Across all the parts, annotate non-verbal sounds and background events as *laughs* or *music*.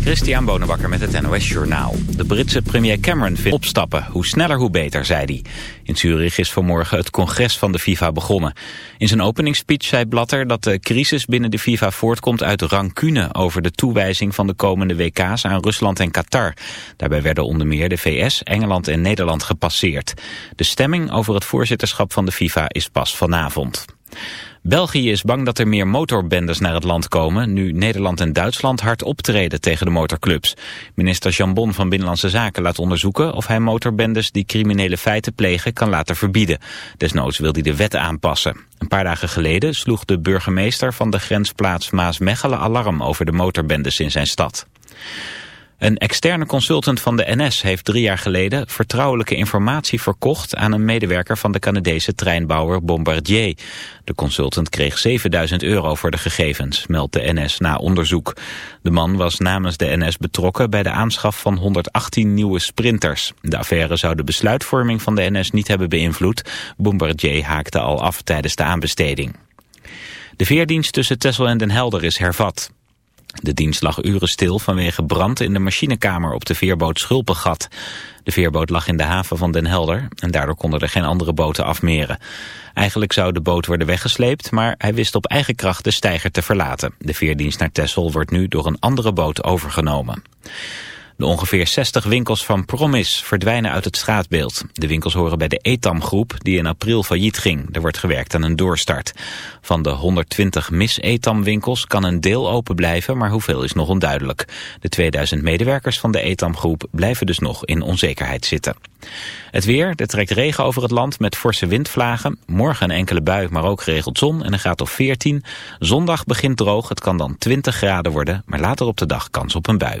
Christian Bonenbakker met het NOS Journaal. De Britse premier Cameron vindt opstappen. Hoe sneller hoe beter, zei hij. In Zurich is vanmorgen het congres van de FIFA begonnen. In zijn openingsspeech zei Blatter dat de crisis binnen de FIFA voortkomt uit rancune... over de toewijzing van de komende WK's aan Rusland en Qatar. Daarbij werden onder meer de VS, Engeland en Nederland gepasseerd. De stemming over het voorzitterschap van de FIFA is pas vanavond. België is bang dat er meer motorbendes naar het land komen... nu Nederland en Duitsland hard optreden tegen de motorclubs. Minister Jambon van Binnenlandse Zaken laat onderzoeken... of hij motorbendes die criminele feiten plegen kan laten verbieden. Desnoods wil hij de wet aanpassen. Een paar dagen geleden sloeg de burgemeester van de grensplaats Maasmechelen alarm... over de motorbendes in zijn stad. Een externe consultant van de NS heeft drie jaar geleden vertrouwelijke informatie verkocht aan een medewerker van de Canadese treinbouwer Bombardier. De consultant kreeg 7000 euro voor de gegevens, meldt de NS na onderzoek. De man was namens de NS betrokken bij de aanschaf van 118 nieuwe sprinters. De affaire zou de besluitvorming van de NS niet hebben beïnvloed. Bombardier haakte al af tijdens de aanbesteding. De veerdienst tussen Texel en Den Helder is hervat. De dienst lag uren stil vanwege brand in de machinekamer op de veerboot Schulpengat. De veerboot lag in de haven van Den Helder en daardoor konden er geen andere boten afmeren. Eigenlijk zou de boot worden weggesleept, maar hij wist op eigen kracht de steiger te verlaten. De veerdienst naar Texel wordt nu door een andere boot overgenomen. De ongeveer 60 winkels van Promis verdwijnen uit het straatbeeld. De winkels horen bij de Etam-groep die in april failliet ging. Er wordt gewerkt aan een doorstart. Van de 120 mis-Etam-winkels kan een deel open blijven, maar hoeveel is nog onduidelijk. De 2000 medewerkers van de Etam-groep blijven dus nog in onzekerheid zitten. Het weer, er trekt regen over het land met forse windvlagen. Morgen een enkele bui, maar ook geregeld zon en een graad of 14. Zondag begint droog, het kan dan 20 graden worden, maar later op de dag kans op een bui.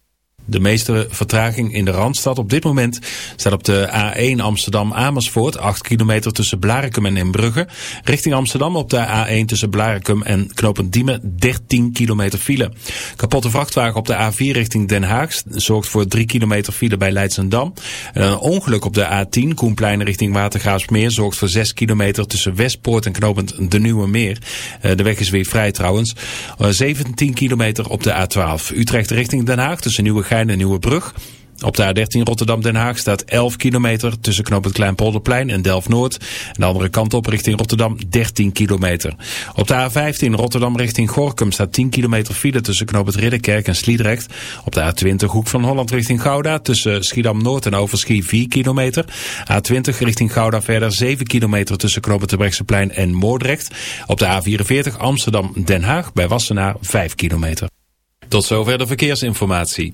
De meeste vertraging in de Randstad op dit moment staat op de A1 Amsterdam-Amersfoort. 8 kilometer tussen Blarikum en Inbrugge. Richting Amsterdam op de A1 tussen Blarikum en Knopend Diemen 13 kilometer file. Kapotte vrachtwagen op de A4 richting Den Haag zorgt voor 3 kilometer file bij Leidsendam. En een ongeluk op de A10 Koenplein richting Watergraafsmeer zorgt voor 6 kilometer tussen Westpoort en Knopend De Nieuwe Meer. Eh, de weg is weer vrij trouwens. 17 eh, kilometer op de A12 Utrecht richting Den Haag tussen Nieuwe Gein en Nieuwebrug. Op de A13 Rotterdam-Den Haag staat 11 kilometer tussen knop het Kleinpolderplein en Delft-Noord. De andere kant op richting Rotterdam 13 kilometer. Op de A15 Rotterdam richting Gorkum staat 10 kilometer file tussen knop het Ridderkerk en Sliedrecht. Op de A20 Hoek van Holland richting Gouda tussen Schiedam-Noord en Overschie 4 kilometer. A20 richting Gouda verder 7 kilometer tussen knop het en Moordrecht. Op de A44 Amsterdam-Den Haag bij Wassenaar 5 kilometer. Tot zover de verkeersinformatie.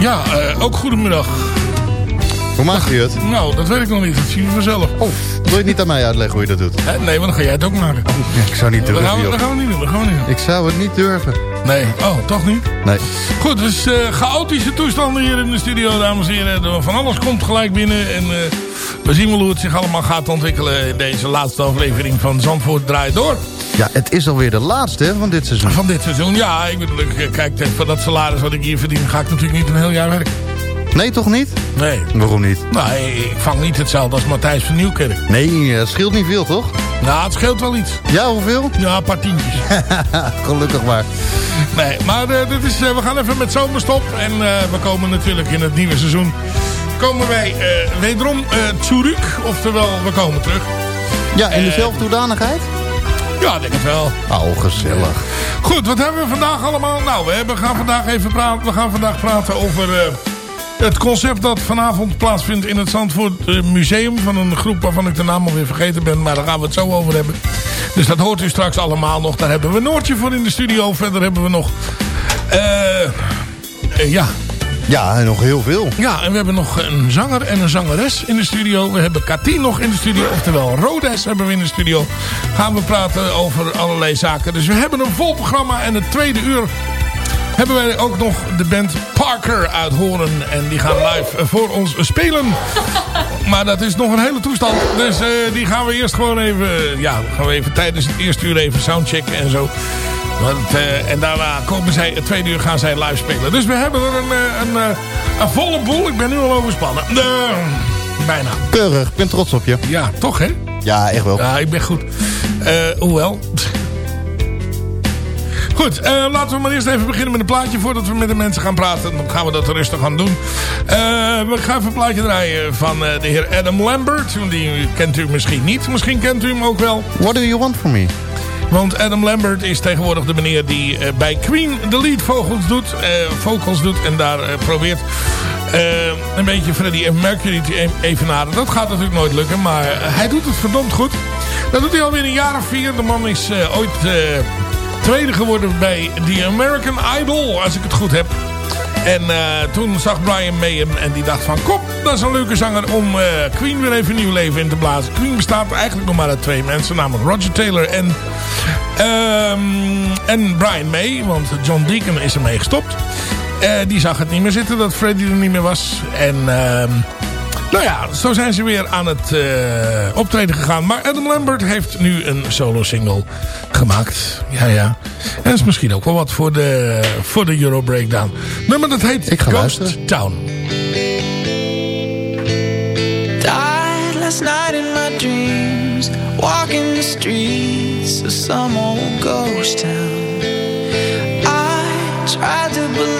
Ja, uh, ook goedemiddag. Hoe maakt u het? Nou, dat weet ik nog niet. Dat zien we vanzelf. Oh, wil je het niet aan mij uitleggen hoe je dat doet? Uh, nee, want dan ga jij het ook maken. Ja, ik zou niet durven. Dat gaan, we, dat gaan we niet doen. Dat gaan we niet doen. Ik zou het niet durven. Nee. Oh, toch niet? Nee. Goed, dus uh, chaotische toestanden hier in de studio, dames en heren. Van alles komt gelijk binnen. En we zien wel hoe het zich allemaal gaat ontwikkelen... in deze laatste aflevering van Zandvoort Draait Door. Ja, het is alweer de laatste van dit seizoen. Van dit seizoen, ja. Ik bedoel, kijk, voor dat salaris wat ik hier verdien... ga ik natuurlijk niet een heel jaar werken. Nee, toch niet? Nee. Waarom niet? Nee, ik vang niet hetzelfde als Matthijs van Nieuwkerk. Nee, dat scheelt niet veel, toch? Nou, het scheelt wel iets. Ja, hoeveel? Ja, een paar tientjes. *laughs* Gelukkig maar. Nee, maar uh, dit is, uh, we gaan even met zomerstop. En uh, we komen natuurlijk in het nieuwe seizoen... komen wij wederom terug. Oftewel, we komen terug. Ja, in dezelfde hoedanigheid? Ja, denk het wel. Oh, gezellig. Goed, wat hebben we vandaag allemaal? Nou, we hebben, gaan vandaag even praten. We gaan vandaag praten over het concept dat vanavond plaatsvindt in het Zandvoort Museum. Van een groep waarvan ik de naam alweer vergeten ben. Maar daar gaan we het zo over hebben. Dus dat hoort u straks allemaal nog. Daar hebben we Noortje voor in de studio. Verder hebben we nog... Uh, ja, ja, en nog heel veel. Ja, en we hebben nog een zanger en een zangeres in de studio. We hebben Katien nog in de studio. Oftewel, Rodes hebben we in de studio. Gaan we praten over allerlei zaken. Dus we hebben een vol programma. En het tweede uur hebben wij ook nog de band Parker uit Horen. En die gaan live voor ons spelen. *laughs* Maar dat is nog een hele toestand. Dus uh, die gaan we eerst gewoon even... Ja, gaan we even tijdens het eerste uur even soundchecken en zo. Want, uh, en daarna komen zij, het tweede uur gaan zij live spelen. Dus we hebben er een, een, een, een volle boel. Ik ben nu al overspannen. Uh, bijna. Keurig, ik ben trots op je. Ja, toch hè? Ja, echt wel. Ja, ik ben goed. Hoewel... Goed, uh, laten we maar eerst even beginnen met een plaatje voordat we met de mensen gaan praten. Dan gaan we dat rustig gaan doen. Uh, we gaan even een plaatje draaien van uh, de heer Adam Lambert. Die kent u misschien niet. Misschien kent u hem ook wel. What do you want from me? Want Adam Lambert is tegenwoordig de meneer die uh, bij Queen de lead vocals doet, uh, vocals doet en daar uh, probeert een beetje Freddie Mercury te evenaren. Dat gaat natuurlijk nooit lukken, maar hij doet het verdomd goed. Dat doet hij alweer een jaar of vier. De man is ooit tweede geworden bij The American Idol, als ik het goed heb. En uh, toen zag Brian May hem en die dacht van... Kom, dat is een leuke zanger om uh, Queen weer even nieuw leven in te blazen. Queen bestaat eigenlijk nog maar uit twee mensen. Namelijk Roger Taylor en, um, en Brian May. Want John Deacon is ermee gestopt. Uh, die zag het niet meer zitten dat Freddie er niet meer was. En... Nou ja, zo zijn ze weer aan het uh, optreden gegaan. Maar Adam Lambert heeft nu een solo single gemaakt. Ja, ja. En dat is misschien ook wel wat voor de, voor de Euro Breakdown. Nummer dat heet Ik ga Ghost luisteren. Town. Died last night in my dreams Walking the streets of some old ghost town I tried to believe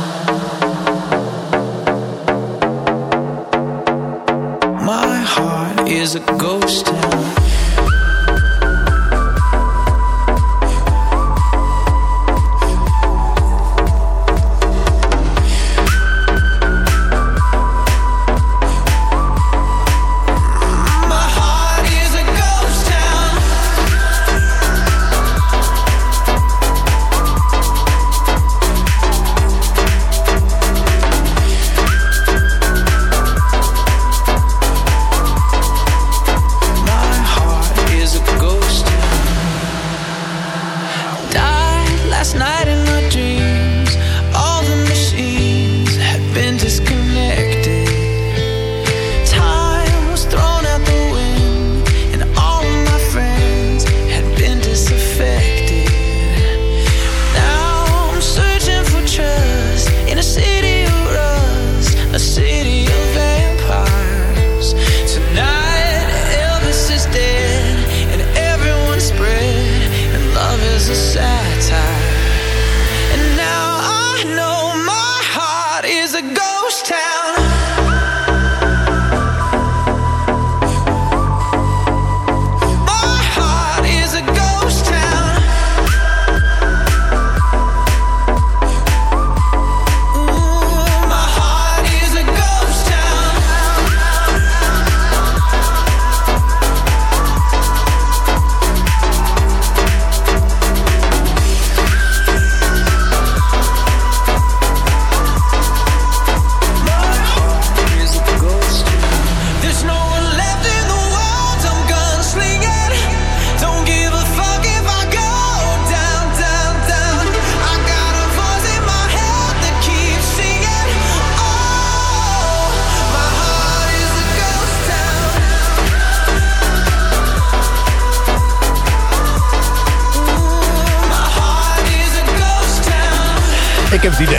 is a ghost town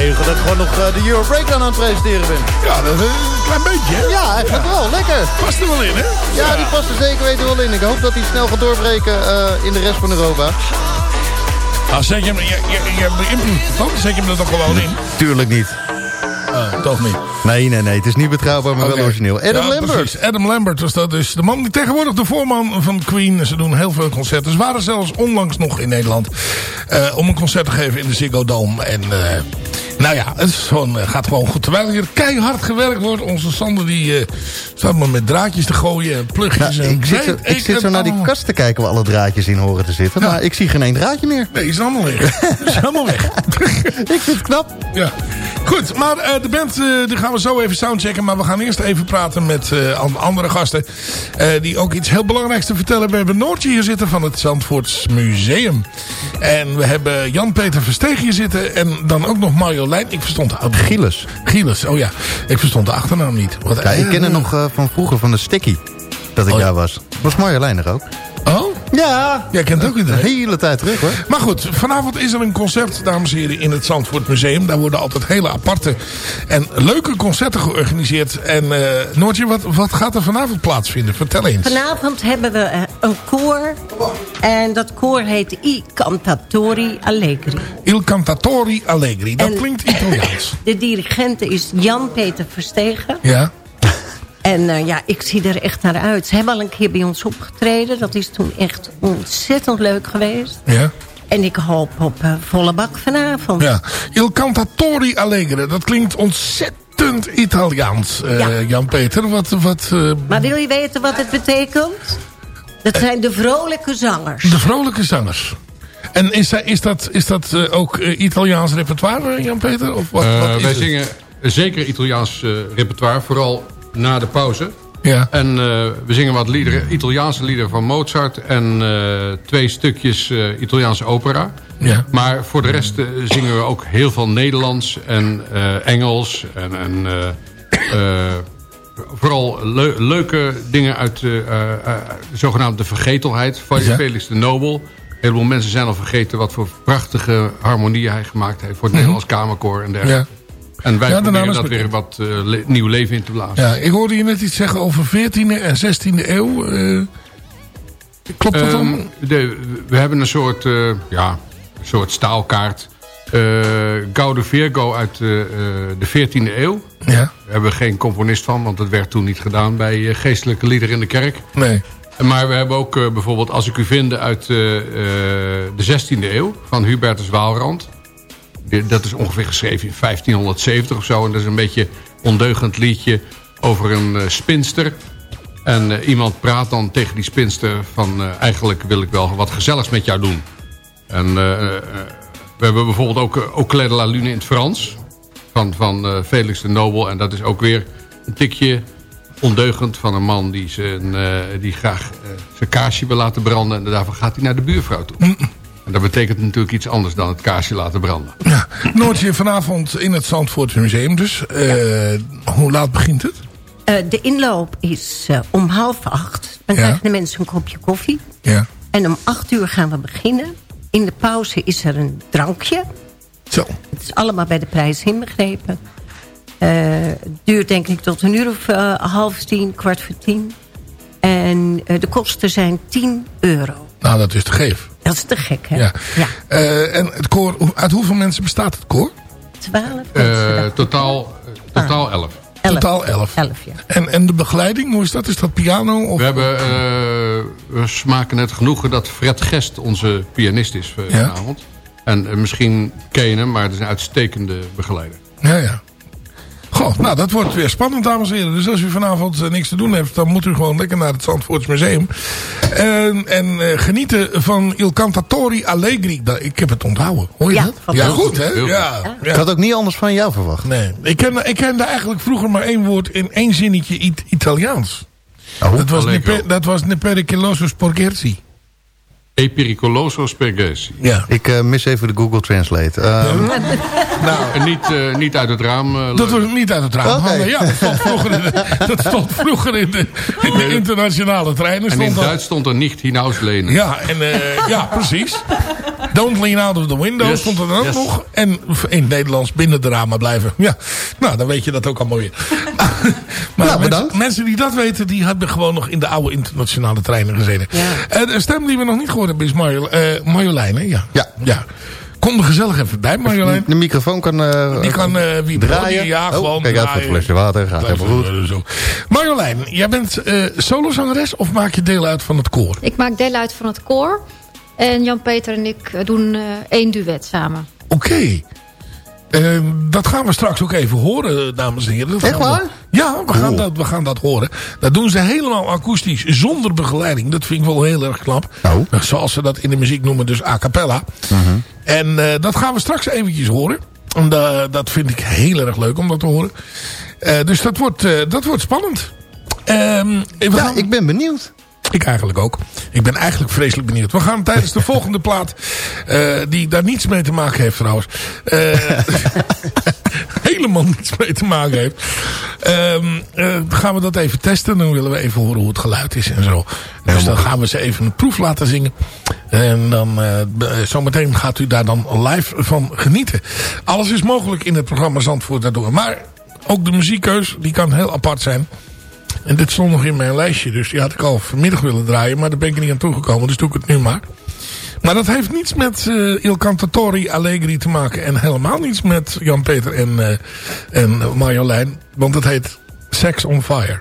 Dat ik gewoon nog eh, de Euro Breakdown aan het presenteren ben. Ja, dat is een klein beetje, hè? Ja, eigenlijk wel. Lekker. Past er wel in, hè? Ja, die past er zeker weten wel in. Ik hoop dat hij snel gaat doorbreken eh, in de rest van Europa. Nou, zet je hem, je, je, je? Zet je hem er toch gewoon in? Tuurlijk niet. Oh, toch niet. Nee, nee, nee. Het is niet betrouwbaar, maar wel origineel. Adam Ja, Lambert. precies. Adam Lambert was dat dus. De man die tegenwoordig de voorman van Queen. Ze doen heel veel concerten. Ze waren zelfs onlangs nog in Nederland. eh, om een concert te geven in de Ziggo Dome. En eh, nou ja, het is gewoon, eh, gaat gewoon goed. Terwijl hier keihard gewerkt wordt. Onze Sander die staat maar met draadjes te gooien. en Plugjes Nou, en ik zit, zo, ik zit zo naar die kast te kijken waar alle draadjes in horen te zitten. Maar ik zie geen één draadje meer. Nee, is allemaal weg. *laughs* is allemaal weg. Ik vind het knap. Ja. Goed, maar eh, de band die gaan we zo even soundchecken. Maar we gaan eerst even praten met an- andere gasten. die ook iets heel belangrijks te vertellen. We hebben Noortje hier zitten van het Zandvoorts Museum. En we hebben Jan-Peter Versteeg hier zitten. En dan ook nog Marjolein. Ik verstond de achternaam. Gilles. Gilles, oh ja. Ik verstond de achternaam niet. Wat, Ja, ik ken het eh, nog eh, van vroeger van de Sticky. Dat ik Oh daar was. Was Marjolein er ook? Oh? Ja. Jij kent ook Een iedereen. hele tijd terug hoor. Maar goed, vanavond is er een concert, dames en heren, in het Zandvoort Museum. Daar worden altijd hele aparte en leuke concerten georganiseerd. En eh Noortje, wat, wat gaat er vanavond plaatsvinden? Vertel eens. Vanavond hebben we eh, een koor. En dat koor heet I Cantatori Allegri. Il Cantatori Allegri. Dat En- klinkt Italiaans. *laughs* De dirigent is Jan-Peter Verstegen. Ja? En eh, ja, ik zie er echt naar uit. Ze hebben al een keer bij ons opgetreden. Dat is toen echt ontzettend leuk geweest. Ja? En ik hoop op eh, volle bak vanavond. Ja. Il Cantatori Allegri. Dat klinkt ontzettend Italiaans, eh, Ja. Jan-Peter. Wat, wat, eh, Maar wil je weten wat het betekent? Dat zijn de vrolijke zangers. de vrolijke zangers. En is, dat- is dat, is dat ook Italiaans repertoire, Jan-Peter? Of wat, wat is wij het? zingen zeker Italiaans eh, repertoire, vooral na de pauze. Ja. En eh, we zingen wat liederen, Italiaanse liederen van Mozart... en eh, twee stukjes eh, Italiaanse opera. Ja. Maar voor de rest zingen we ook heel veel Nederlands en Engels. En, en vooral leu- leuke dingen uit de zogenaamde vergetelheid. Van Ja. Felix de Nobel. Een heleboel mensen zijn al vergeten wat voor prachtige harmonieën hij gemaakt heeft... voor het Nederlands Kamerkoor en dergelijke. Ja. En wij Ja, proberen dat weer wat eh, le- nieuw leven in te blazen. Ja, ik hoorde je net iets zeggen over 14e en 16e eeuw. eh, klopt dat dan? Ehm, de, we hebben een soort, eh, ja, een soort staalkaart. Gaude Virgo uit de 14e eeuw. Ja, Daar hebben we geen componist van, want dat werd toen niet gedaan bij geestelijke liederen in de kerk. nee. Maar we hebben ook bijvoorbeeld Als ik u vinde uit de 16e eeuw van Hubertus Waalrand. Dat is ongeveer geschreven in 1570 of zo. En dat is een beetje ondeugend liedje over een eh, spinster. En eh, iemand praat dan tegen die spinster van... eh, eigenlijk wil ik wel wat gezelligs met jou doen. En we hebben bijvoorbeeld ook uh, Au clair de la lune in het Frans. Van, van Felix de Nobel. En dat is ook weer een tikje ondeugend van een man... die, zijn, die graag zijn kaarsje wil laten branden. En daarvoor gaat hij naar de buurvrouw toe. Dat betekent natuurlijk iets anders dan het kaarsje laten branden. Ja, Noortje vanavond in het Zandvoort Museum dus. Eh, hoe laat begint het? Eh, de inloop is eh, om half acht. Dan Ja. krijgen de mensen een kopje koffie. Ja. En om acht uur gaan we beginnen. In de pauze is er een drankje. Zo. Het is allemaal bij de prijs inbegrepen. Eh, het duurt denk ik tot een uur of eh, half tien, kwart voor tien. En de kosten zijn 10 euro. Nou, dat is te geef. Dat is te gek, hè? Ja. ja. Eh, en het koor, uit hoeveel mensen bestaat het koor? 12 Eh, mensen. totaal, eh, totaal elf. Elf. Totaal elf. Elf, ja. En, en de begeleiding, hoe is dat? Is dat piano? Of... We, hebben, eh, we smaken het genoegen dat Fred Gest onze pianist is Ja. vanavond. En misschien ken je hem, maar het is een uitstekende begeleider. Ja, ja. Goh, nou dat wordt weer spannend dames en heren. Dus als u vanavond eh, niks te doen heeft, dan moet u gewoon lekker naar het Zandvoorts Museum. En, en eh, genieten van Il Cantatori Allegri. Da- Ik heb het onthouden, hoor je Ja, dat? goed hè? Ja, Ik had ook niet anders van jou verwacht. Nee, ik kende, ik kende eigenlijk vroeger maar één woord in één zinnetje It- Italiaans. Oh, Dat was, Allegro. dat was Nepericuloso Sporgerzi. E pericoloso spergesi. Ja. Ik eh, mis even de Google Translate. Ehm, *laughs* En niet, eh, niet uit het raam. eh, Dat was niet uit het raam Oké. hangen. Ja, dat stond vroeger in de, *laughs* dat stond vroeger in de, in de internationale treinen. en in. Duits stond er niet hinauslenen. Ja, en, eh, ja, precies. Don't Lean Out of the Window Yes, stond er dan ook yes. nog. En in het Nederlands binnen de ramen blijven. Ja, nou dan weet je dat ook allemaal weer. *laughs* maar mensen, bedankt. mensen die dat weten, die hebben gewoon nog in de oude internationale treinen gezeten. Ja. Een stem die we nog niet gehoord hebben is Marjo, eh, Marjolein. Hè? Ja. Ja. ja. Kom er gezellig even bij, Marjolein. De microfoon kan... eh, Die kan eh wie draaien. Ja, Oh, gewoon Kijk uit voor het flesje water. Gaat helemaal goed. Zo. Marjolein, jij bent eh solozangeres of maak je deel uit van het koor? Ik maak deel uit van het koor. En Jan-Peter en ik eh, doen eh, één duet samen. Oké. Eh, dat gaan we straks ook even horen, dames en heren. Dat Echt we- waar? ja, we gaan, Cool. dat, we gaan dat horen. Dat doen ze helemaal akoestisch, zonder begeleiding. Dat vind ik wel heel erg knap. Oh. Zoals ze dat in de muziek noemen, dus a cappella. En eh, dat gaan we straks eventjes horen. En, da- dat vind ik heel erg leuk om dat te horen. Eh, dus dat wordt, eh, dat wordt spannend. Ehm, we Ja, gaan- ik ben benieuwd. Ik eigenlijk ook. Ik ben eigenlijk vreselijk benieuwd. We gaan tijdens de *laughs* volgende plaat, eh, die daar niets mee te maken heeft trouwens. eh, *laughs* helemaal niets mee te maken heeft. Ehm, eh, gaan we dat even testen. Dan willen we even horen hoe het geluid is en zo. Dus dan gaan we ze even een proef laten zingen. En dan zometeen gaat u daar dan live van genieten. Alles is mogelijk in het programma Zandvoort daardoor. Maar ook de muziekkeus, die kan heel apart zijn. En dit stond nog in mijn lijstje. Dus die had ik al vanmiddag willen draaien. Maar daar ben ik niet aan toegekomen. Dus doe ik het nu maar. Maar dat heeft niets met eh, Il Cantatori Allegri te maken. En helemaal niets met Jan-Peter en, eh, en Marjolein. Want het heet Sex on Fire.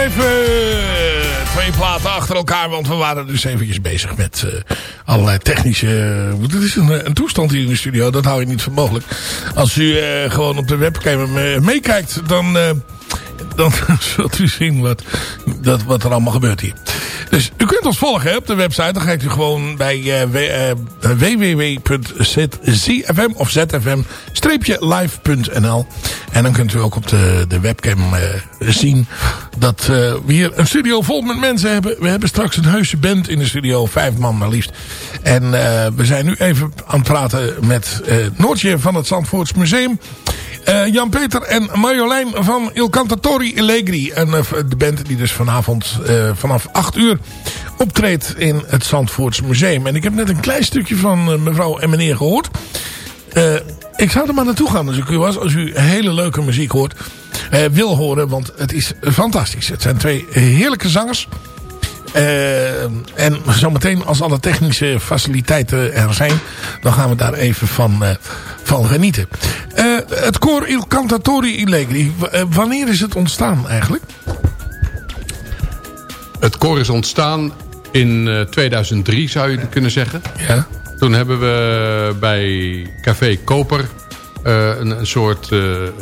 Even eh, twee platen achter elkaar, want we waren dus eventjes bezig met eh, allerlei technische... Het is een, een toestand hier in de studio, dat hou je niet voor mogelijk. Als u eh, gewoon op de webcam eh, meekijkt, dan, eh, dan *laughs* zult u zien wat, dat, wat er allemaal gebeurt hier. Dus u kunt ons volgen op de website. Dan gaat u gewoon bij uh, www.zfm of zfm-live.nl En dan kunt u ook op de, de webcam uh, zien dat we hier een studio vol met mensen hebben. We hebben straks een heuse band in de studio. Vijf man maar liefst. En we zijn nu even aan het praten met Noortje van het Zandvoorts Museum. Uh, Jan-Peter en Marjolein van Il Cantatori Allegri. En uh, de band die dus vanavond uh, vanaf 8 uur optreedt in het Zandvoorts Museum. En ik heb net een klein stukje van mevrouw en meneer gehoord. ik zou er maar naartoe gaan als ik u. Als u hele leuke muziek hoort. wil horen, want het is fantastisch. Het zijn twee heerlijke zangers. Uh, en zometeen als alle technische faciliteiten er zijn... dan gaan we daar even van, uh, van genieten. Uh, het koor Il Cantatori Allegri. wanneer is het ontstaan eigenlijk? Het koor is ontstaan in 2003 zou je kunnen zeggen. Ja. Toen hebben we bij Café Koper eh, een, een soort eh, eh,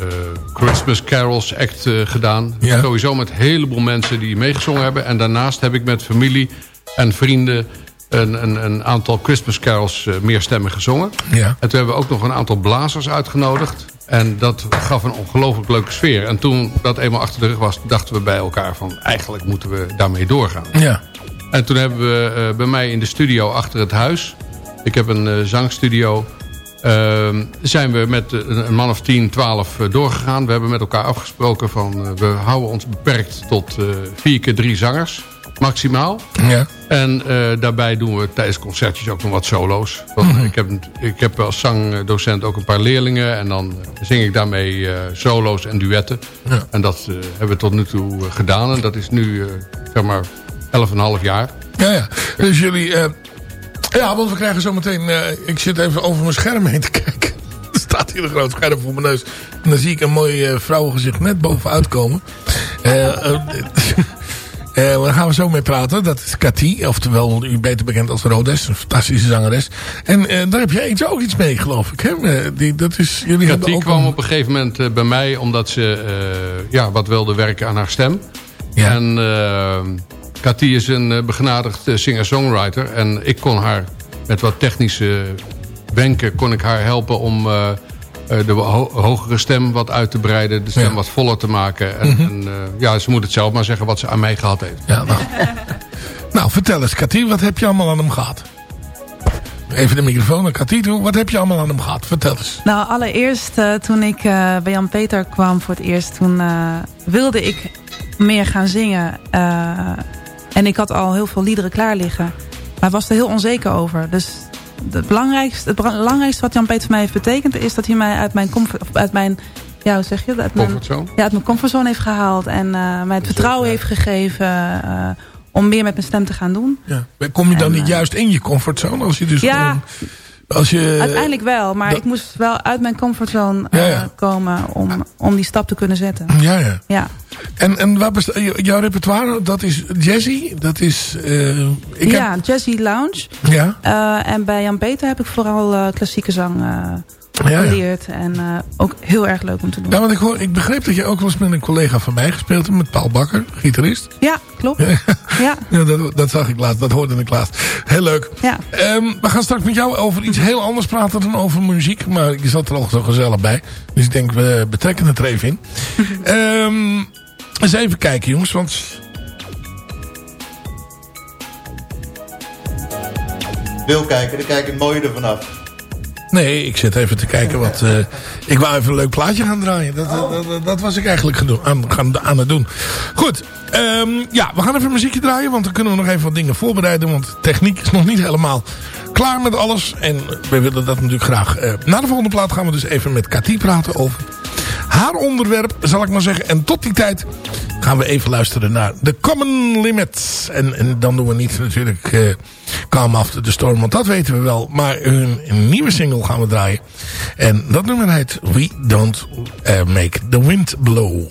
Christmas Carols act eh, gedaan. Ja. Sowieso met een heleboel mensen die meegezongen hebben. En daarnaast heb ik met familie en vrienden een, een, een aantal Christmas Carols uh, meerstemmig gezongen. Ja. En toen hebben we ook nog een aantal blazers uitgenodigd. En dat gaf een ongelooflijk leuke sfeer. En toen dat eenmaal achter de rug was, dachten we bij elkaar van... eigenlijk moeten we daarmee doorgaan. Ja. En toen hebben we uh, bij mij in de studio achter het huis... ik heb een uh, zangstudio... Uh, zijn we met een man of 10, 12 doorgegaan. We hebben met elkaar afgesproken van... we houden ons beperkt tot vier keer drie zangers maximaal. Ja. En uh, daarbij doen we tijdens concertjes ook nog wat solo's. Want mm -hmm. ik, heb, ik heb als zangdocent ook een paar leerlingen. En dan zing ik daarmee uh, solo's en duetten. Ja. En dat uh, hebben we tot nu toe gedaan. En dat is nu, zeg maar, 11,5 jaar. Ja, ja. Dus jullie... ja, want we krijgen zo meteen... ik zit even over mijn scherm heen te kijken. *laughs* Er staat hier een groot scherm voor mijn neus. En dan zie ik een mooi vrouwengezicht net bovenuit komen. *laughs* Uh, daar gaan we zo mee praten. Dat is Cathy, oftewel u beter bekend als Rodes, een fantastische zangeres. En uh, daar heb jij iets, ook iets mee, geloof ik. Hè? Uh, die, dat is, jullie Cathy ook kwam een... op een gegeven moment bij mij omdat ze ja, wat wilde werken aan haar stem. Ja. En Cathy is een begenadigd singer-songwriter. En ik kon haar met wat technische wenken kon ik haar helpen om de ho hogere stem wat uit te breiden. De stem ja. wat voller te maken. En, mm -hmm. en uh, ja, ze moet het zelf maar zeggen wat ze aan mij gehad heeft. Ja, nou. *laughs* nou, vertel eens, Cathy, wat heb je allemaal aan hem gehad? Even de microfoon naar Cathy toe. Wat heb je allemaal aan hem gehad? Vertel eens. Nou, allereerst uh, toen ik uh, bij Jan-Peter kwam voor het eerst... toen wilde ik meer gaan zingen. en ik had al heel veel liederen klaar liggen. Maar was er heel onzeker over. Dus het belangrijkste, het belangrijkste wat Jan-Peter voor mij heeft betekend... is dat hij mij uit mijn, comfort, uit mijn ja, hoe zeg je dat? Uit mijn, comfortzone? Ja, uit mijn comfortzone heeft gehaald. En uh, mij het vertrouwen heeft gegeven uh, om meer met mijn stem te gaan doen. Ja. Kom je dan en, niet juist in je comfortzone? Als je dus ja, gewoon, als je, uiteindelijk wel. Maar ik moest wel uit mijn comfortzone ja, ja. komen om, om die stap te kunnen zetten. Ja, ja. ja. En, en waar jouw repertoire? Dat is jazzy? Dat is... Uh, ik ja, heb... jazzy lounge. Ja. Uh, en bij Jan Peter heb ik vooral klassieke zang geleerd. Ja. En uh, ook heel erg leuk om te doen. Ja, want ik, hoor, ik begreep dat je ook wel eens met een collega van mij gespeeld hebt. Met Paul Bakker, gitarist. Ja, klopt. ja, ja *laughs* dat, dat zag ik laatst. Dat hoorde ik laatst. Heel leuk. Ja. Um, we gaan straks met jou over iets heel anders praten dan over muziek. Maar je zat er al zo gezellig bij. Dus ik denk, we betrekken het er even in. um, *laughs* eens even kijken jongens. Want wil kijken, dan kijk ik het mooie ervan af. Nee, ik zit even te kijken wat... Uh, ik wou even een leuk plaatje gaan draaien. Dat, dat, dat, was ik eigenlijk aan, aan, aan het doen. Goed, um, ja, we gaan even muziekje draaien. Want dan kunnen we nog even wat dingen voorbereiden. Want techniek is nog niet helemaal klaar met alles. En we willen dat natuurlijk graag. Uh, na de volgende plaat gaan we dus even met Cathy praten over haar onderwerp, zal ik maar zeggen. En tot die tijd gaan we even luisteren naar The Common Limits. En, en dan doen we niet natuurlijk uh, Calm After the Storm, want dat weten we wel. Maar hun nieuwe single gaan we draaien. En dat nummer heet We Don't uh, Make the Wind Blow.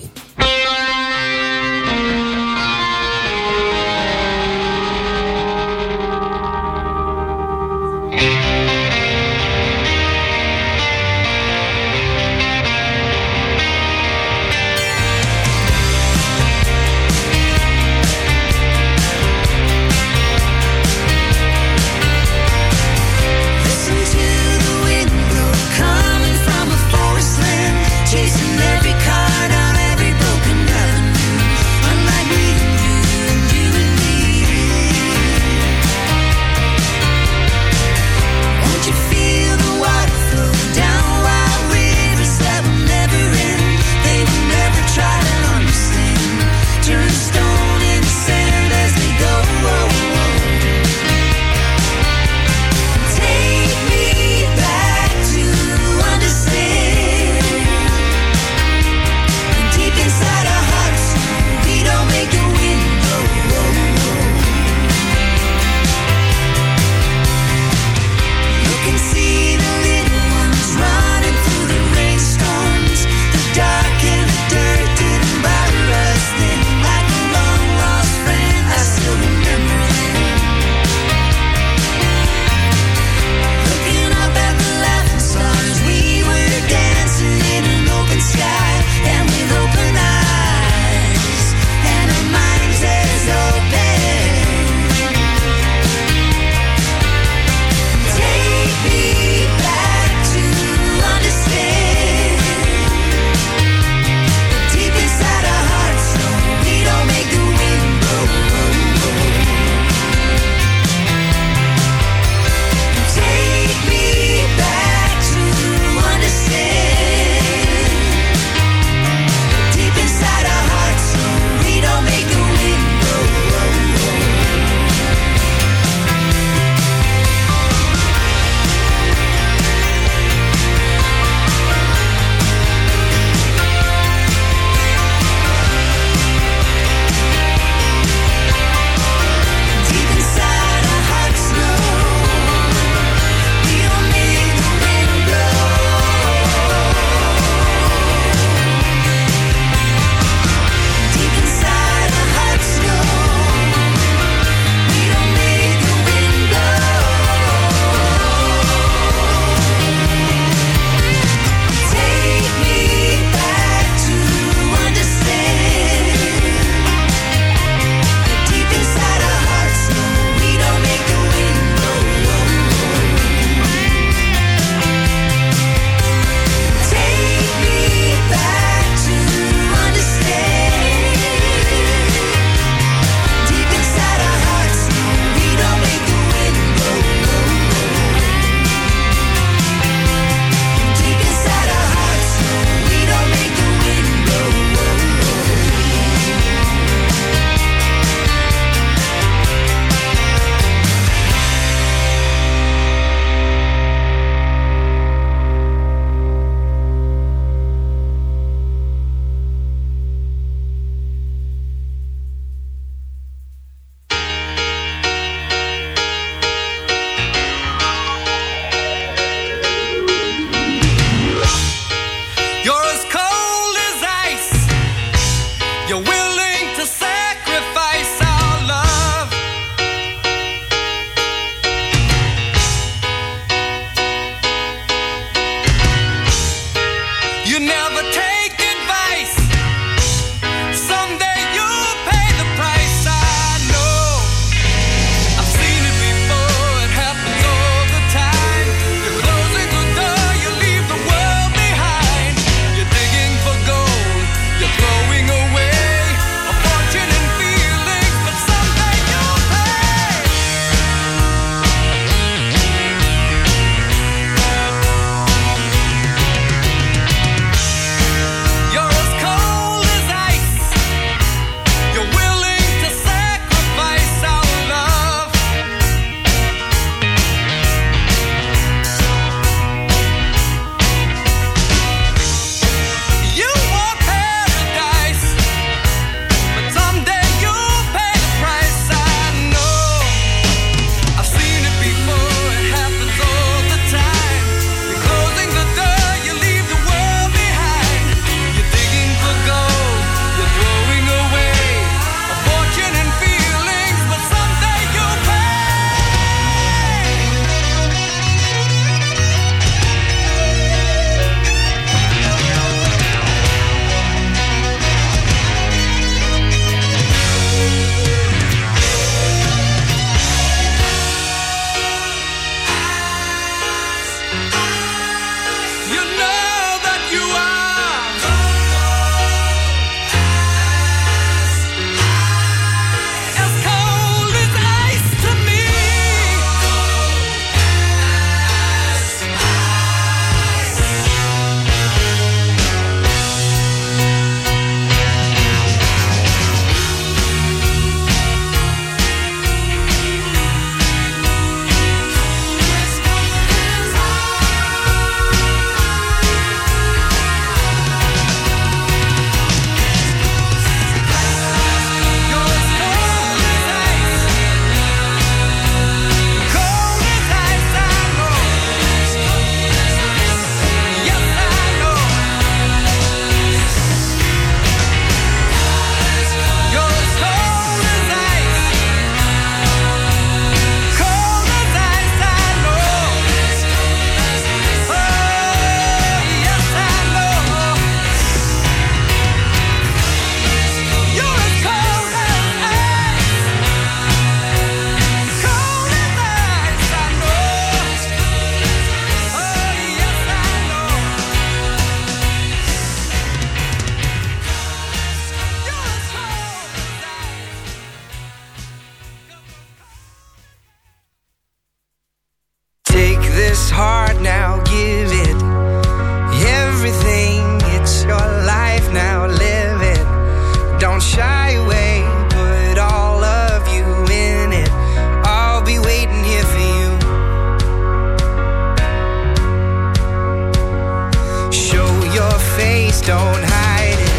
Don't hide it.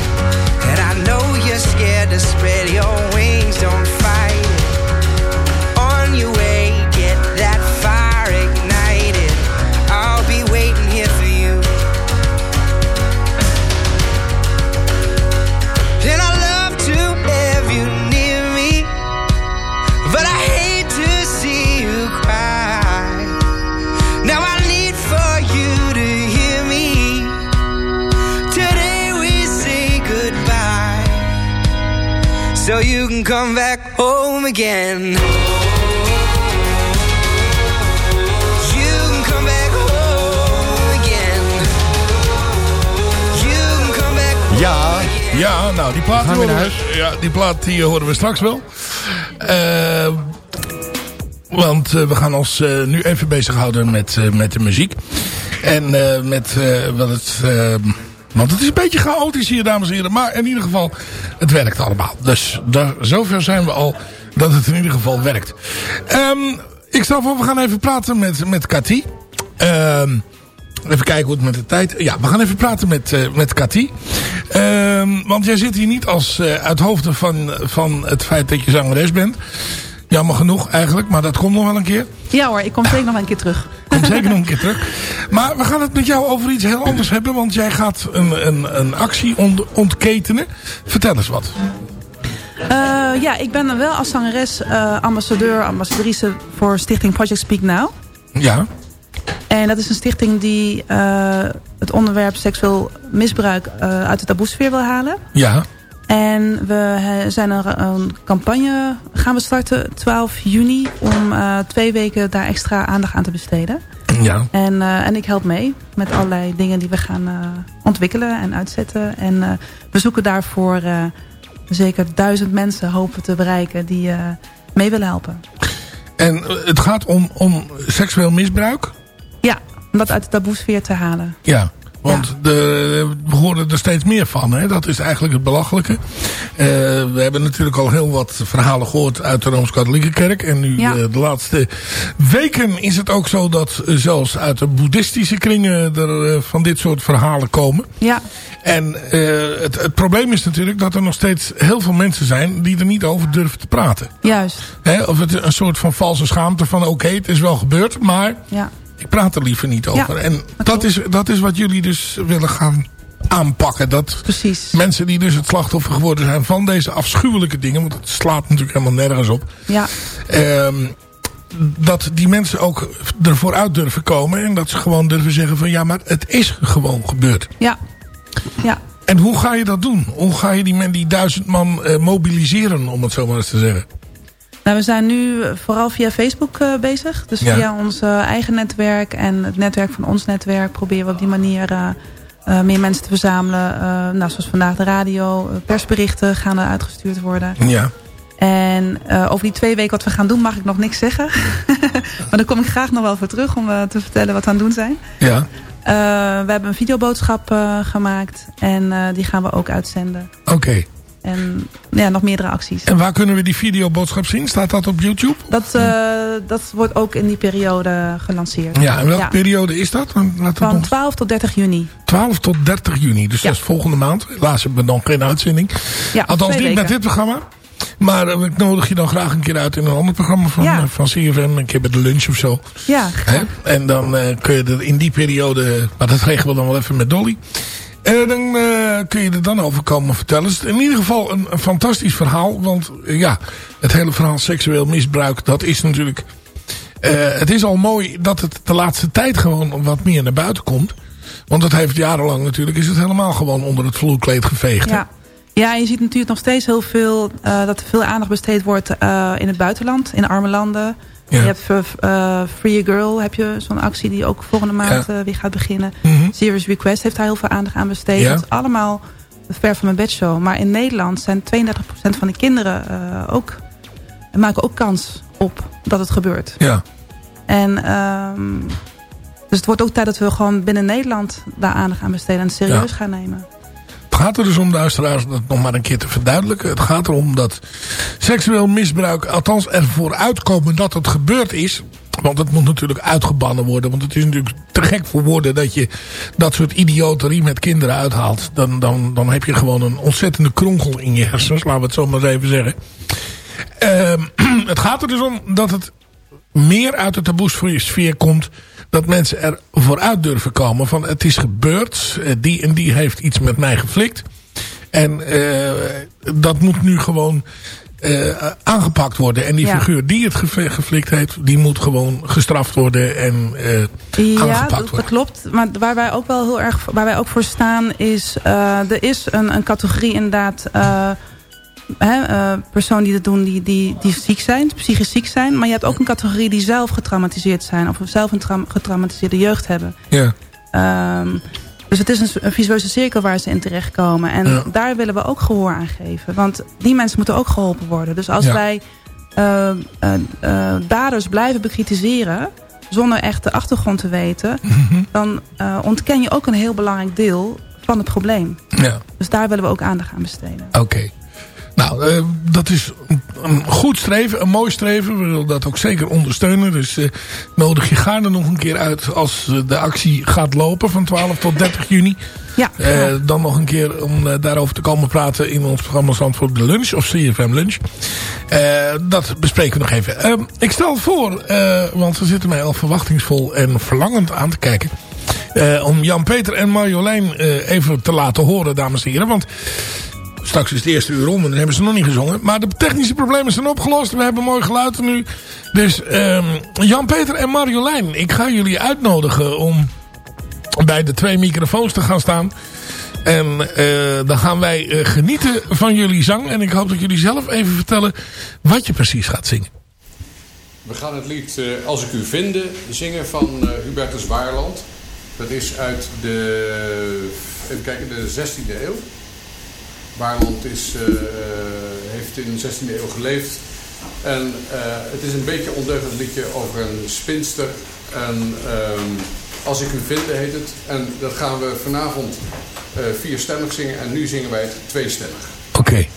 And I know you're scared to spread come back home again. You can come back home again. You can come back Ja, ja, nou die plaat, die horen we, ja, die plaat die horen we straks wel. Eh, want eh, we gaan ons eh, nu even bezighouden met, eh, met de muziek. En eh, met eh, wat het... want het is een beetje chaotisch hier, dames en heren. Maar in ieder geval, het werkt allemaal. Dus daar, zover zijn we al dat het in ieder geval werkt. Ehm, ik stel voor, we gaan even praten met, met Cathy. Ehm, even kijken hoe het met de tijd... Ja, we gaan even praten met, eh met Cathy. Ehm, want jij zit hier niet als eh uit hoofde van, van het feit dat je zangeres bent. Jammer genoeg eigenlijk, maar dat komt nog wel een keer. Ja hoor, ik kom zeker nog een keer terug. Komt zeker nog een keer terug. Maar we gaan het met jou over iets heel anders hebben. Want jij gaat een, een, een actie ont ontketenen. Vertel eens wat. Uh, ja, ik ben wel als zangeres uh, ambassadeur, ambassadrice voor stichting Project Speak Now. Ja. En dat is een stichting die uh, het onderwerp seksueel misbruik uit de taboesfeer wil halen. Ja. En we zijn een, een, campagne gaan we starten 12 juni om uh, twee weken daar extra aandacht aan te besteden. Ja. En, uh, en ik help mee met allerlei dingen die we gaan uh, ontwikkelen en uitzetten. En we zoeken daarvoor zeker duizend mensen hopen te bereiken die mee willen helpen. En het gaat om, om seksueel misbruik? Ja, om dat uit de taboesfeer te halen. Ja. Want de, we horen er steeds meer van. Hè? Dat is eigenlijk het belachelijke. Uh, we hebben natuurlijk al heel wat verhalen gehoord uit de Rooms-Katholieke Kerk. En nu ja. uh, de laatste weken is het ook zo dat uh, zelfs uit de boeddhistische kringen er van dit soort verhalen komen. Ja. En het, het, probleem is natuurlijk dat er nog steeds heel veel mensen zijn die er niet over durven te praten. Juist. Hè? Of het een soort van valse schaamte van oké, okay, het is wel gebeurd, maar... Ja. Ik praat er liever niet over. Ja, en dat is, dat is wat jullie dus willen gaan aanpakken. Dat Precies. mensen die dus het slachtoffer geworden zijn van deze afschuwelijke dingen. Want het slaat natuurlijk helemaal nergens op. Ja. Um, dat die mensen ook ervoor uit durven komen. En dat ze gewoon durven zeggen van ja, maar het is gewoon gebeurd. Ja. Ja. En hoe ga je dat doen? Hoe ga je die, men, die duizend man uh, mobiliseren, om het zo maar eens te zeggen? Nou, we zijn nu vooral via Facebook uh, bezig. Dus Ja. via ons uh, eigen netwerk en het netwerk van ons netwerk... proberen we op die manier uh, uh, meer mensen te verzamelen. Nou, zoals vandaag de radio, persberichten gaan er uitgestuurd worden. Ja. En over die twee weken wat we gaan doen mag ik nog niks zeggen. *laughs* maar daar kom ik graag nog wel voor terug om te vertellen wat we aan het doen zijn. Ja. We hebben een videoboodschap gemaakt en die gaan we ook uitzenden. Oké. Okay. En ja, nog meerdere acties. En waar kunnen we die videoboodschap zien? Staat dat op YouTube? Dat, uh, dat wordt ook in die periode gelanceerd. Ja, en welke ja. periode is dat? Laat Van ons... 12 tot 30 juni. 12 tot 30 juni, dus Ja. dat is volgende maand. Helaas hebben we dan geen uitzending. Ja, Althans niet met dit programma. Maar uh, ik nodig je dan graag een keer uit in een ander programma van, Ja. uh, van CFM. Een keer bij de lunch of zo. Ja? En dan kun je er in die periode... Maar dat regelen we dan wel even met Dolly. En dan kun je er dan over komen vertellen. Het is in ieder geval een, fantastisch verhaal. Want uh, ja, het hele verhaal seksueel misbruik, dat is natuurlijk... Uh, het is al mooi dat het de laatste tijd gewoon wat meer naar buiten komt. Want het heeft jarenlang natuurlijk, is het helemaal gewoon onder het vloerkleed geveegd. ja. Ja, je ziet natuurlijk nog steeds heel veel... Dat er veel aandacht besteed wordt in het buitenland. In arme landen. Ja. Je hebt uh, Free a Girl, heb je zo'n actie die ook volgende maand Ja. uh, weer gaat beginnen. Mhm. Serious Request heeft daar heel veel aandacht aan besteed. Ja. Dat is allemaal ver van mijn bedshow. Maar in Nederland zijn 32% van de kinderen uh, ook, maken ook kans op dat het gebeurt. Ja. En um, dus het wordt ook tijd dat we gewoon binnen Nederland daar aandacht aan besteden en het serieus gaan nemen. Gaat er dus om, luisteraars, dat nog maar een keer te verduidelijken. Het gaat erom dat seksueel misbruik, althans ervoor uitkomen dat het gebeurd is. Want het moet natuurlijk uitgebannen worden. Want het is natuurlijk te gek voor woorden dat je dat soort idioterie met kinderen uithaalt. Dan, dan, dan heb je gewoon een ontzettende kronkel in je hersens. Laten we het zo maar eens even zeggen. Ehm, *clears throat* het gaat er dus om dat het meer uit de taboesfeer komt. Dat mensen er vooruit durven komen. Van het is gebeurd. eh, Die en die heeft iets met mij geflikt. En uh, dat moet nu gewoon uh, aangepakt worden. En die Ja. figuur die het ge geflikt heeft. Die moet gewoon gestraft worden. En uh, Ja, aangepakt worden. dat klopt. Maar waar wij ook wel heel erg waar wij ook voor staan is... Er is een, een categorie inderdaad... Hè, uh, personen die dat doen, die, die, die ziek zijn, psychisch ziek zijn. Maar je hebt ook een categorie die zelf getraumatiseerd zijn. Of zelf een tra getraumatiseerde jeugd hebben. Ja. Um, dus het is een, een visueuze cirkel waar ze in terechtkomen. En Ja. daar willen we ook gehoor aan geven. Want die mensen moeten ook geholpen worden. Dus als Ja. wij uh, uh, daders blijven bekritiseren... zonder echt de achtergrond te weten... Mhm. dan ontken je ook een heel belangrijk deel van het probleem. Ja. Dus daar willen we ook aandacht aan besteden. Oké. Nou, uh, dat is een, goed streven, een mooi streven. We willen dat ook zeker ondersteunen. Dus uh, nodig je gaarne nog een keer uit als de actie gaat lopen van 12 tot 30 juni. Ja. Uh, dan nog een keer om daarover te komen praten in ons programma Zandvoort de Lunch of CFM Lunch. dat bespreken we nog even. ik stel voor, want ze zitten mij al verwachtingsvol en verlangend aan te kijken. om Jan-Peter en Marjolein even te laten horen, dames en heren. Want Straks is het eerste uur om en dan hebben ze nog niet gezongen. Maar de technische problemen zijn opgelost. We hebben mooi geluid nu. Dus um, Jan-Peter en Marjolein, ik ga jullie uitnodigen om bij de twee microfoons te gaan staan. En uh, dan gaan wij uh, genieten van jullie zang. En ik hoop dat jullie zelf even vertellen wat je precies gaat zingen. We gaan het lied uh, Als ik u vinde zingen van Hubertus Waarland. Dat is uit de, even kijken, de 16e eeuw. Waarland is, uh, heeft in de 16e eeuw geleefd. En uh, het is een beetje ondeugend liedje over een spinster. En um, Als ik u vind heet het. En dat gaan we vanavond uh, vierstemmig zingen. En nu zingen wij het tweestemmig. Oké. Okay.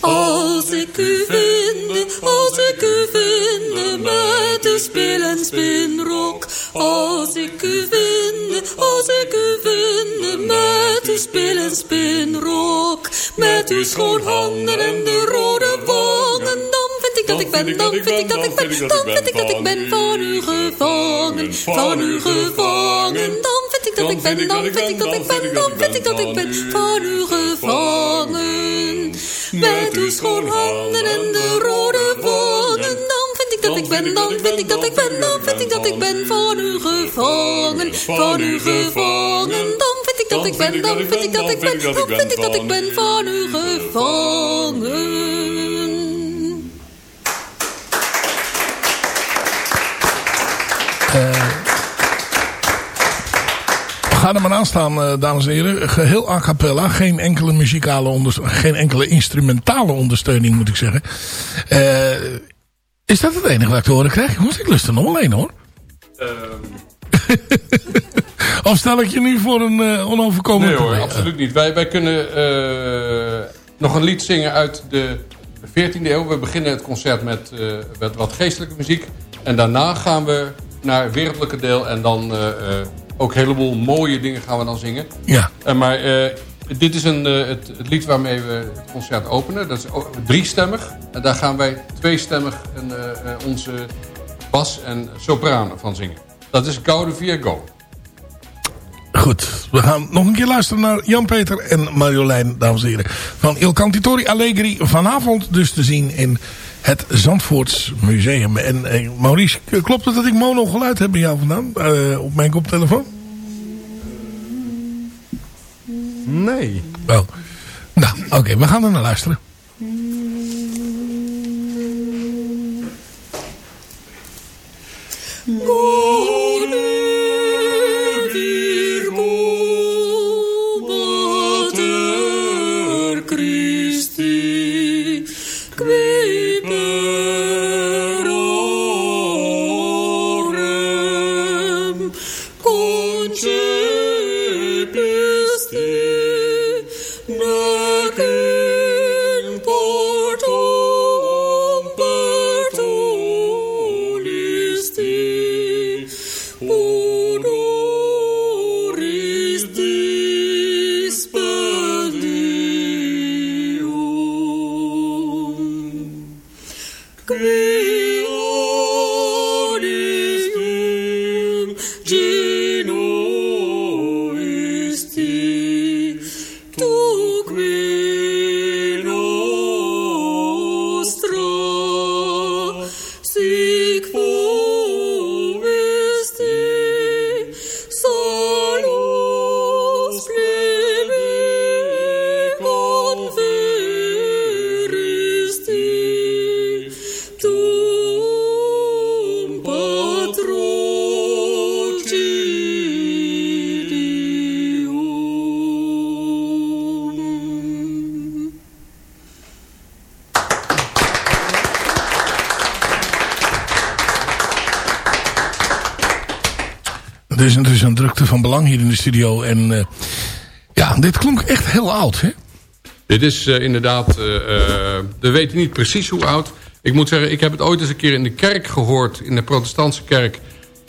Als ik u vind, als ik u vind, met de spil en spinrok. Als ik u vind, als ik u vind, met uw spil en spinrok. Met uw schoon handen en de rode wangen, dan vind ik dat ik ben, dan vind ik dat ik ben, dan vind ik dat ik ben van u gevangen, van u gevangen. Dan vind ik dat ik ben, dan vind ik dat ik ben, dan vind ik dat ik ben van u gevangen. Met uw schoon handen en de rode wangen, dat ik ben, dan vind ik dat ik ben, dan vind ik dat ik ben van u gevangen, van u gevangen. Dan vind ik dat ik ben, dan vind ik dat ik ben, dan vind ik dat ik ben van u gevangen. Uh, ga er maar aan staan, uh, dames en heren. Geheel a cappella. Geen enkele muzikale geen enkele instrumentale ondersteuning, moet ik zeggen. Uh, is dat het enige wat ik te horen krijg? Jongens, ik lust er nog alleen hoor. Um... *laughs* of stel ik je nu voor een uh, onoverkomend Nee hoor, absoluut niet. Wij, wij kunnen uh, nog een lied zingen uit de 14e eeuw. We beginnen het concert met, uh, met wat geestelijke muziek. En daarna gaan we naar het wereldlijke deel. En dan ook een heleboel mooie dingen gaan we dan zingen. Ja. maar dit is een, het, het, lied waarmee we het concert openen. Dat is driestemmig. En daar gaan wij tweestemmig en, onze bas en sopranen van zingen. Dat is Gaude via Go. Goed, we gaan nog een keer luisteren naar Jan-Peter en Marjolein, dames en heren. Van Il Cantitori Allegri vanavond dus te zien in het Zandvoorts Museum. En eh, Maurice, klopt het dat ik mono geluid heb bij jou vandaan? Uh, op mijn koptelefoon? Nee. Oh. Nou, oké, we gaan er naar luisteren. Hier in de studio. En eh, ja, dit klonk echt heel oud, hè? Dit is eh, inderdaad... eh, we weten niet precies hoe oud. Ik moet zeggen, ik heb het ooit eens een keer in de kerk gehoord. In de protestantse kerk.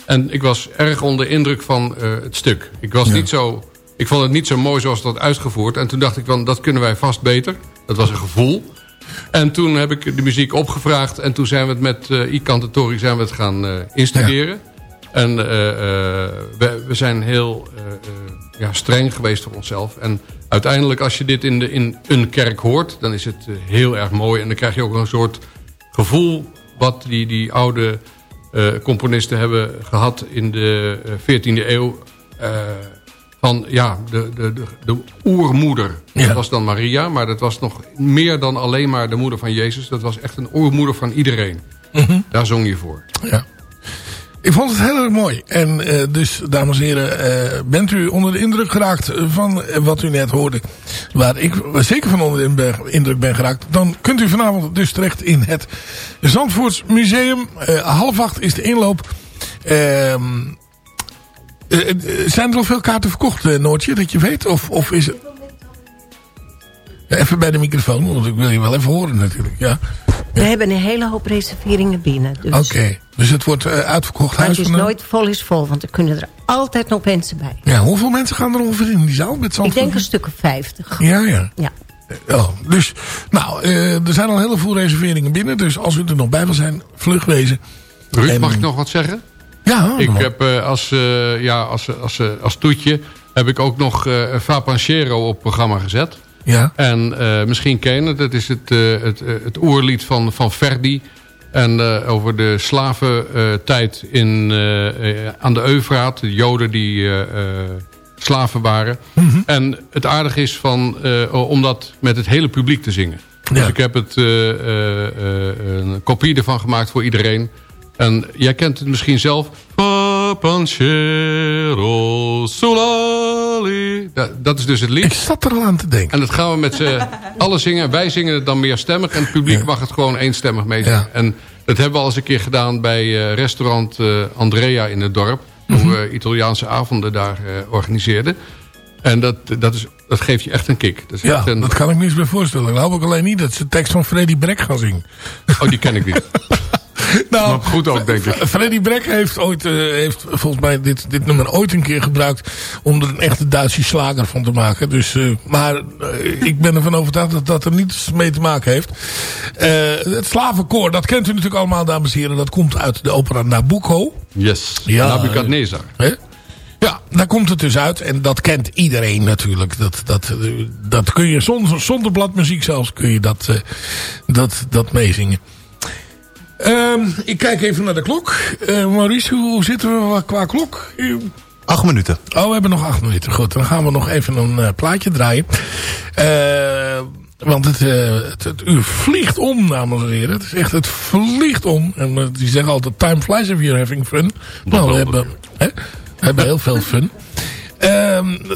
En ik was erg onder indruk van het stuk. Ik, was niet zo, ik vond het niet zo mooi zoals dat uitgevoerd. En toen dacht ik, van, dat kunnen wij vast beter. Dat was een gevoel. En toen heb ik de muziek opgevraagd. En toen zijn we het met uh, I Cantatori zijn we het gaan uh, instuderen. En uh, we, we, zijn heel ja, streng geweest voor onszelf. En uiteindelijk als je dit in, de, in een kerk hoort... dan is het heel erg mooi. En dan krijg je ook een soort gevoel... wat die, die oude componisten hebben gehad in de 14e eeuw... van ja, de, de, de, de oermoeder. Ja. Dat was dan Maria, maar dat was nog meer dan alleen maar de moeder van Jezus. Dat was echt een oermoeder van iedereen. Mm -hmm. Daar zong je voor. Ja. Ik vond het heel erg mooi. En uh, dus, dames en heren, uh, bent u onder de indruk geraakt van wat u net hoorde. Waar ik zeker van onder de indruk ben geraakt. Dan kunt u vanavond dus terecht in het Zandvoorts Museum. Uh, half acht is de inloop. Ehm, zijn er al veel kaarten verkocht, Noortje, dat je weet? Of, of is het... Even bij de microfoon, want ik wil je wel even horen natuurlijk. Ja. We hebben een hele hoop reserveringen binnen. Dus... Oké, okay. dus het wordt uh, uitverkocht maar huis? het is nooit vol is vol, want er kunnen er altijd nog mensen bij. Ja, hoeveel mensen gaan er ongeveer in die zaal? Met ik denk een stuk of vijftig. Ja, ja. ja. Oh, dus, nou, uh, er zijn al heel veel reserveringen binnen. Dus als u er nog bij wil zijn, vlug wezen. Ruud, en... mag ik nog wat zeggen? Ja. Ik heb uh, als, uh, ja, als, als, als, als toetje heb ik ook nog uh, Fapanchero op programma gezet. Ja. En uh, misschien ken je het. Dat is het, uh, het, uh, het oerlied van, van Verdi. En over de slaventijd in, aan de Eufraat. De joden die slaven waren. Mm -hmm. En het aardige is van, om dat met het hele publiek te zingen. Ja. Dus ik heb het, een kopie ervan gemaakt voor iedereen. En jij kent het misschien zelf. Papanchero solali. Dat, dat is dus het lied. Ik zat er al aan te denken. En dat gaan we met z'n *laughs* allen zingen. Wij zingen het dan meerstemmig. En het publiek ja. mag het gewoon eenstemmig meezingen. Ja. En dat hebben we al eens een keer gedaan bij uh, restaurant uh, Andrea in het dorp. Toen mm -hmm. we Italiaanse avonden daar uh, organiseerden. En dat, dat, is, dat geeft je echt een kick. Dat, is ja, echt een... dat kan ik me eens bij voorstellen. Dan hoop ik alleen niet dat ze de tekst van Freddy Breck gaan zingen. Oh, die ken ik niet. *laughs* Nou, maar goed ook, denk ik. Freddy Breck heeft, ooit, uh, heeft volgens mij dit, dit nummer ooit een keer gebruikt... om er een echte Duitse slager van te maken. Dus, uh, maar uh, ik ben ervan overtuigd dat dat er niets mee te maken heeft. het slavenkoor, dat kent u natuurlijk allemaal, dames en heren. Dat komt uit de opera Nabucco. Yes, ja, Nabucodonosor. Ja, daar komt het dus uit. En dat kent iedereen natuurlijk. Dat, dat, dat kun je zonder, zonder bladmuziek zelfs kun je dat, dat, dat meezingen. Um, ik kijk even naar de klok. Uh, Maurice, hoe zitten we qua klok? Acht minuten. Oh, we hebben nog acht minuten. Goed, dan gaan we nog even een uh, plaatje draaien. Uh, want het, het, het, uur vliegt om, dames en heren. Het is echt, het vliegt om. En die zeggen altijd, time flies if you're having fun. Dat nou, we hebben, hè, we hebben heel veel fun.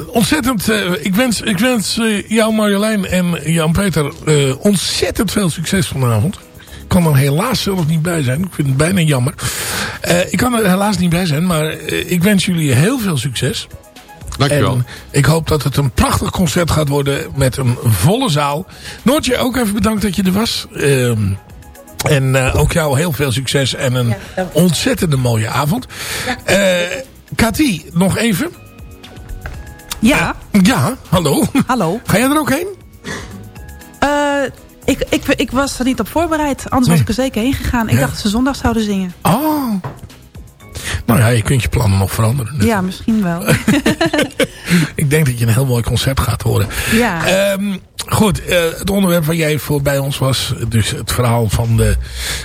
Ontzettend, uh, ik wens, ik wens uh, jou Marjolein en Jan-Peter ontzettend veel succes vanavond. Ik kan er helaas zelf niet bij zijn. Ik vind het bijna jammer. Uh, ik kan er helaas niet bij zijn, maar uh, ik wens jullie heel veel succes. Dankjewel. En ik hoop dat het een prachtig concert gaat worden met een volle zaal. Noortje, ook even bedankt dat je er was. Uh, en uh, ook jou heel veel succes en een ja, ontzettende mooie avond. Ja. Cathy, nog even. Ja. ja, hallo. Hallo. Ga jij er ook heen? Ik, ik, ik was er niet op voorbereid. Anders nee. was ik er zeker heen gegaan. Ik ja. dacht dat ze zondag zouden zingen. Oh. Nou ja, je kunt je plannen nog veranderen. Natuurlijk. Ja, misschien wel. *laughs* ik denk dat je een heel mooi concert gaat horen. Ja. Um, goed, uh, het onderwerp waar jij voor bij ons was. Dus het verhaal van de,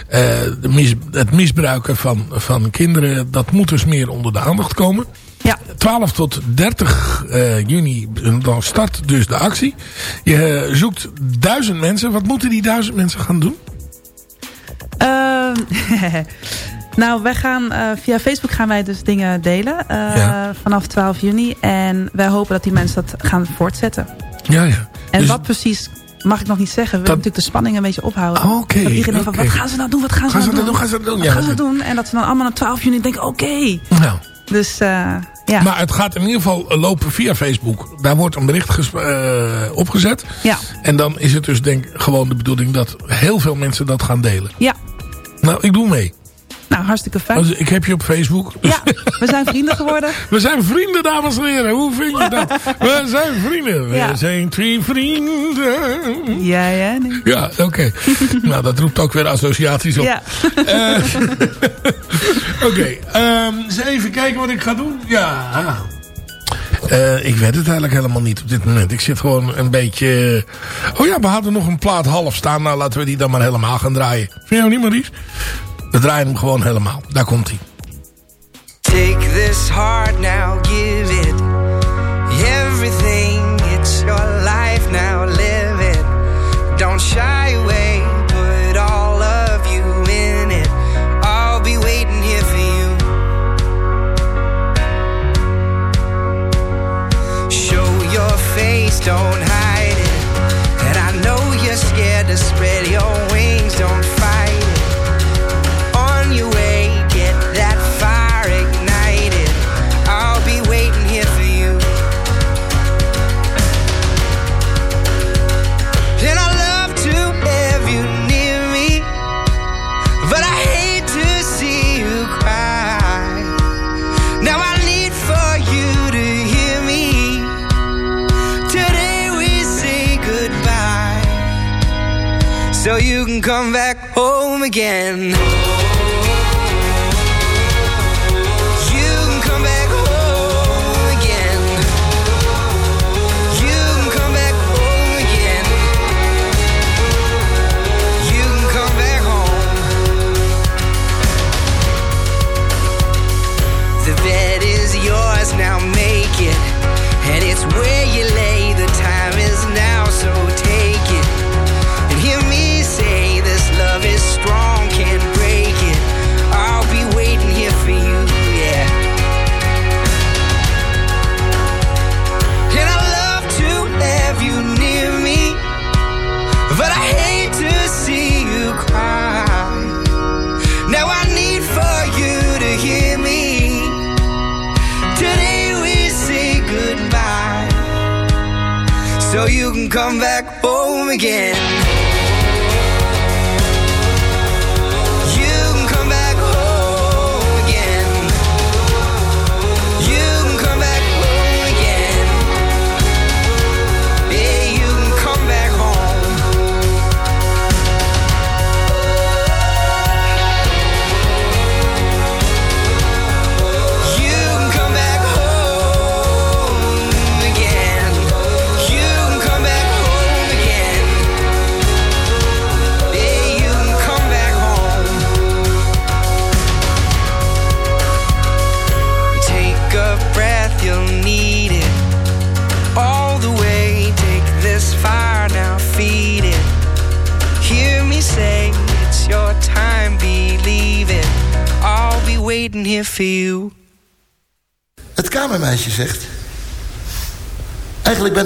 uh, de mis, het misbruiken van, van kinderen. Dat moet dus meer onder de aandacht komen. Ja. 12 tot 30 uh, juni dan start dus de actie. Je uh, zoekt duizend mensen. Wat moeten die duizend mensen gaan doen? Uh, *laughs* nou, wij gaan uh, via Facebook gaan wij dus dingen delen. Ja. Vanaf 12 juni. En wij hopen dat die mensen dat gaan voortzetten. Ja, ja. En dus... wat precies mag ik nog niet zeggen. We dat... willen natuurlijk de spanning een beetje ophouden. Oké. Okay, dat iedereen okay. van, wat gaan ze nou doen? Wat gaan ze, gaan nou doen? Gaan ze dat doen? Wat Ja, gaan ze doen? En dat ze dan allemaal na 12 juni denken, oké. Okay. Nou. Dus uh, Maar het gaat in ieder geval lopen via Facebook. Daar wordt een bericht eh, opgezet. Ja. En dan is het dus denk gewoon de bedoeling dat heel veel mensen dat gaan delen. Ja. Nou, ik doe mee. Nou, hartstikke fijn. Ik heb je op Facebook. Ja, we zijn vrienden geworden. *laughs* We zijn vrienden, dames en heren. Hoe vind je dat? *laughs* We zijn vrienden. We Ja. zijn twee vrienden. Ja, ja, nee. Ja, oké. *laughs* nou, dat roept ook weer associaties op. Ja. Eh, oké, ehm, eens even kijken wat ik ga doen. Ja. Eh, ik weet het eigenlijk helemaal niet op dit moment. Ik zit gewoon een beetje... Oh ja, we hadden nog een plaat half staan. Nou, laten we die dan maar helemaal gaan draaien. Vind je nou niet, Maurice? We draaien hem gewoon helemaal. Daar komt hij. Take this heart now, give it everything. It's your life now, live it. Don't shy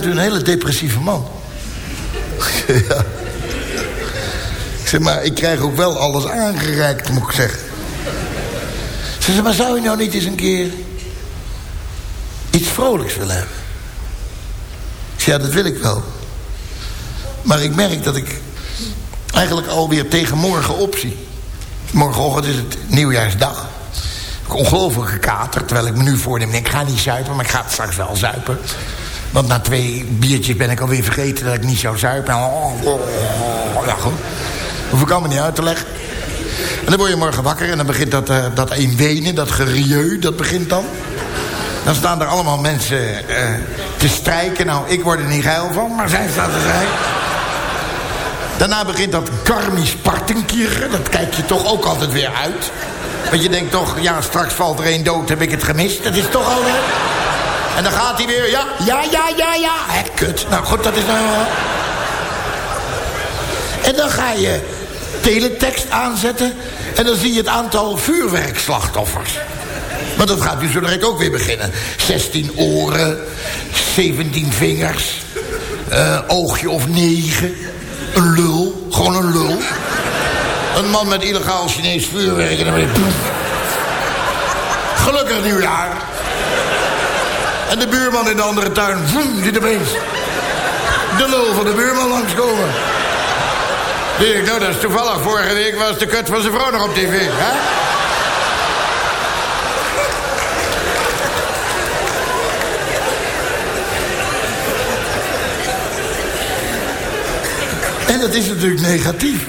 u een hele depressieve man. *laughs* ja. Ik zeg, maar ik krijg ook wel alles aangereikt, moet ik zeggen. Ze zegt, maar zou je nou niet eens een keer... iets vrolijks willen hebben? Ik zeg, ja, dat wil ik wel. Maar ik merk dat ik eigenlijk alweer tegen morgen opzie. Morgenochtend is het nieuwjaarsdag. Ik ongelooflijk gekaterd, terwijl ik me nu voorneem... ik ga niet zuipen, maar ik ga het straks wel zuipen. Want na twee biertjes ben ik alweer vergeten dat ik niet zou zuipen. Ja, goed. Hoef ik allemaal niet uit te leggen. En dan word je morgen wakker en dan begint dat, eh, dat een wenen, dat gerieu, dat begint dan. Dan staan er allemaal mensen eh, te strijken. Nou, ik word er niet geil van, maar zij staan te strijken. Daarna begint dat karmisch partenkirchen. Dat kijk je toch ook altijd weer uit. Want je denkt toch, ja, straks valt er één dood, heb ik het gemist. Dat is toch al... En dan gaat hij weer, ja, ja, ja, ja, ja. Hé, kut. Nou goed, dat is nou... En dan ga je teletext aanzetten... en dan zie je het aantal vuurwerkslachtoffers. Want dat gaat nu zo direct ook weer beginnen. 16 oren, 17 vingers, eh, oogje of negen, een lul, gewoon een lul. Een man met illegaal Chinees vuurwerk en dan weer... Gelukkig nieuwjaar. En de buurman in de andere tuin, vroom, ziet opeens de lul van de buurman langskomen. Die ik, nou dat is toevallig. Vorige week was de kut van zijn vrouw nog op tv, hè? En dat is natuurlijk negatief.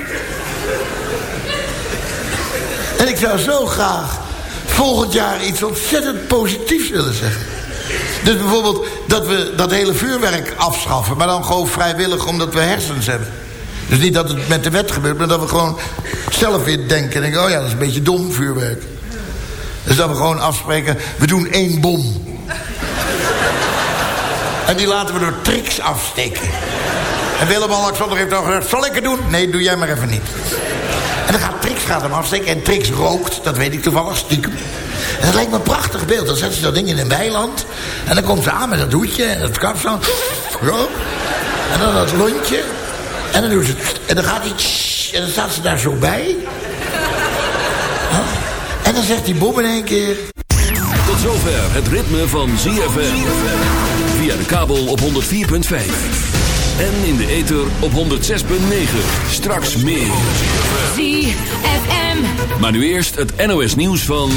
En ik zou zo graag volgend jaar iets ontzettend positiefs willen zeggen. Dus bijvoorbeeld dat we dat hele vuurwerk afschaffen... maar dan gewoon vrijwillig omdat we hersens hebben. Dus niet dat het met de wet gebeurt... maar dat we gewoon zelf weer denken... en denken, oh ja, dat is een beetje dom vuurwerk. Dus dat we gewoon afspreken, we doen één bom. en die laten we door tricks afsteken. En Willem-Alexander heeft dan gezegd, zal ik het doen? Nee, doe jij maar even niet. En dan gaat Trix gaat hem afsteken en Trix rookt, dat weet ik toevallig, stiekem. En dat lijkt me een prachtig beeld. Dan zet ze dat ding in een weiland. En dan komt ze aan met dat hoedje en dat kapsel. Zo. En dan dat lontje. En dan, doet ze, en dan gaat hij... En dan staat ze daar zo bij. En dan zegt die bom in één keer... Tot zover het ritme van ZFM. Via de kabel op 104.5. En in de ether op 106.9. Straks meer. ZFM. Maar nu eerst het NOS nieuws van...